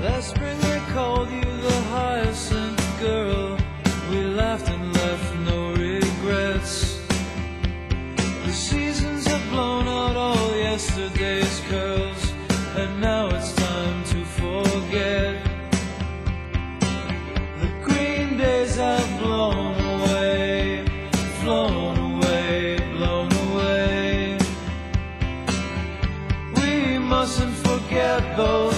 Last spring I called you the hyacinth girl. We laughed and left no regrets. The seasons have blown out all yesterday's curls, and now it's time to forget. The green days have blown away, flown away, blown away. We mustn't forget those.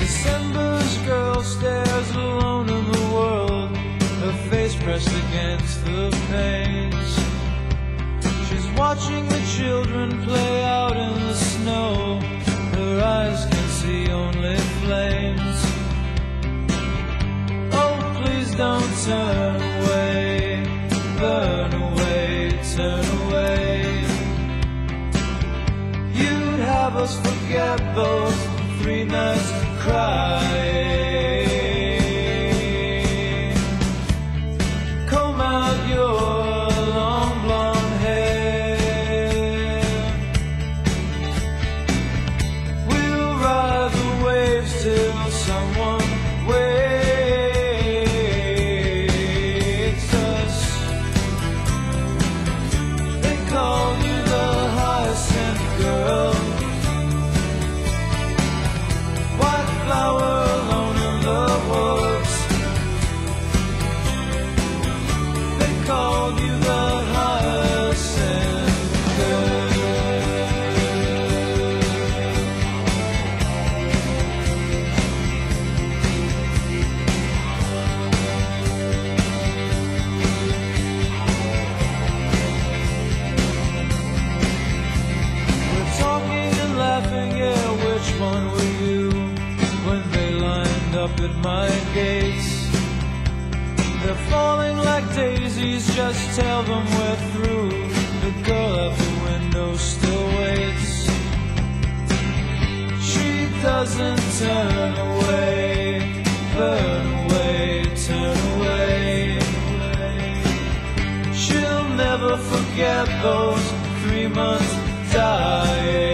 December's girl stares alone in the world, her face pressed against the panes. Watching the children play out in the snow, her eyes can see only flames. Oh, please don't turn away, burn away, turn away. You'd have us forget those three nights crying. Someone up at my gates? They're falling like daisies, just tell them we're through. The girl at the window still waits. She doesn't turn away, burn away, turn away. She'll never forget those three months dying.